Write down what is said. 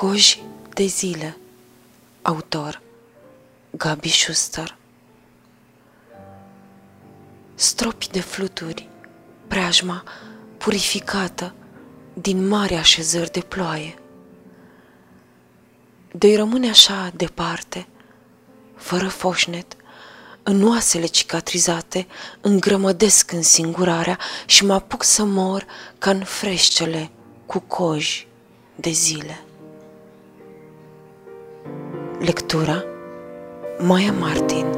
Coji de zile. Autor Gabi Schuster. Stropi de fluturi Preajma purificată Din mari așezări de ploaie. De-i rămâne așa departe Fără foșnet în oasele cicatrizate îngrămădesc în singurarea și mă apuc să mor ca în freșcele cu coji de zile. Lectura Maya Martin